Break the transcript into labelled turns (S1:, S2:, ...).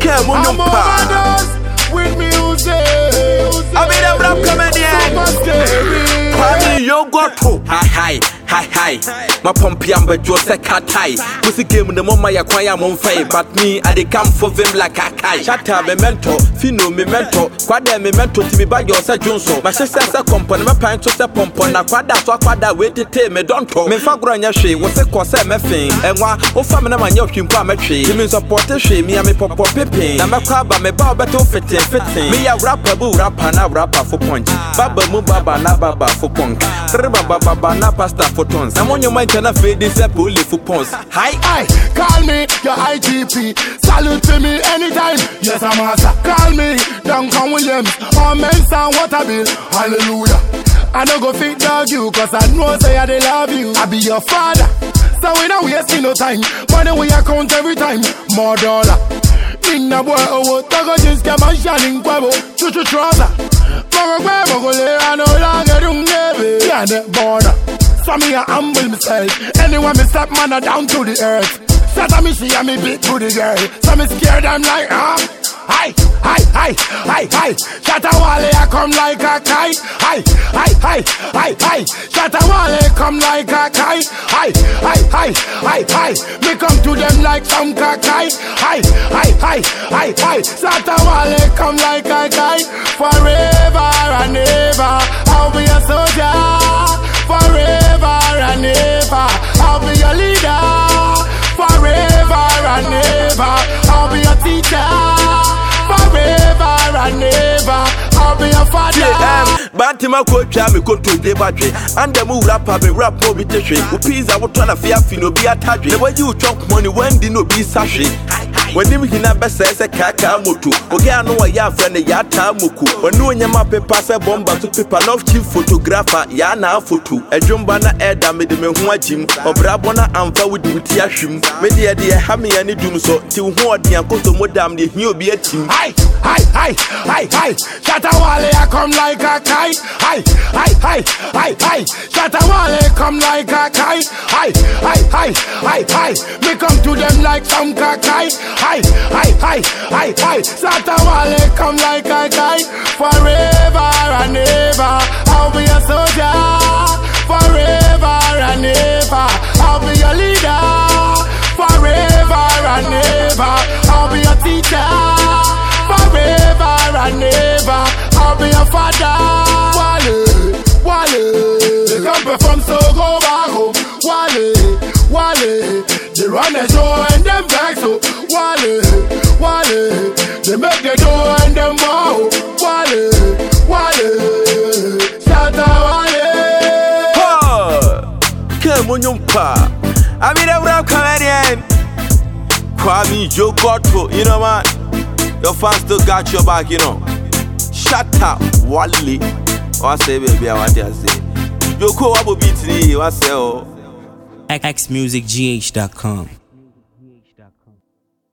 S1: Care mo
S2: I'm
S1: nyom pa.
S2: overdose with music.
S1: I mean, I'm rap comedian.
S2: Super scary.
S1: Kwame Yogoto. Hi hi. Hi hi, my pumpy and but just a cat high. Pussy game the mama ya kwaya mon fay, but me I dey come for them like a kai. Shut up, me mentor, fino me mentor, quada me mentor to me by your sa Johnson. My sister sa company, my pint to sa pompon, na quada so quada wait to tell me don't talk. Me fa gronya she, was a course me fin, and wa o famina man yo chimpa me tree. Me support she, me a me pop pop pippin. Na me kwaba me ba beto fitting fitting. Me a rapper boo rapper na rapper for punch. Baba mu baba na baba for punk. Reba baba baba na pasta for tons. I'm on your mind tryna fade this up only for pons. Hi.
S2: Aye, call me your IGP. Salute to me anytime. Yes, I'm a Call me Duncan Williams. Or Mensa Otabil. Hallelujah. I don't go fit dog you, cause I know say I they love you. I be your father. So we don't waste no time. Money we account every time. More dollar. Inna boy owo Togo jeans kama shining kwebo Chuchu trouser Mogo kwe mogo le ano lange dung nebe Yeah, the border So me a humble myself. Anyway me step man a down to the earth. Shut me she and me big booty girl. So me scared I'm like huh? Hi, hi, hi, hi, hi. Shatta Wale I come like a kite. Hi, hi, hi, hi, hi. Shatta Wale come like a kite. Hi, hi, hi, hi, hi. Me come to them like some kakai. Hi, hi, hi, hi, hi. Shatta Wale come like a kite. Forever and ever I'll be a soldier Be your father.
S1: Bantima ko twa me koto de badwe anda mu rapa me rap mo bi tehwe wo pizza wo tona fia fi no bi atadwe na waji wo chop money when wandi no bi sahwe wanim hina bɛsɛe sɛ kaakaa moto oge ano wɔ yɛ afrɛ no yɛataa moku ɔne onyama pepa sɛ bɔmba so pepa na chief photographer yɛanaa foto adwomba na ɛda mede me ho agyim ɔbrabɔ na amfa wode wo ti ahwem mede yɛde yɛha meyɛ ne dum so. Nti wo ho ɔden akoso mo dam ne ɛhia obi atim
S2: Hi, hi, hi, hi, hi. Shatawale, come like a kite. Hi, hi, hi, hi, hi. Shatta Wale, come like a kite. Hi, hi, hi, hi, hi. Me come to them like some kakai. Hi, hi, hi, hi, hi. Shatta Wale, come like a kite. Forever and ever, I'll be a soldier. They run the show and them back so. Wale, Wale, they make the door and them wow. Wale, Wale, shout out Wale.
S1: Come on, young pa. I mean, a rap comedian. Kwame Jogoto, you know man. Your fans still got your back, you know. Shut up, Wally. What say, baby? I want to say. Joko, what will be today? What say, oh?
S3: xmusicgh.com.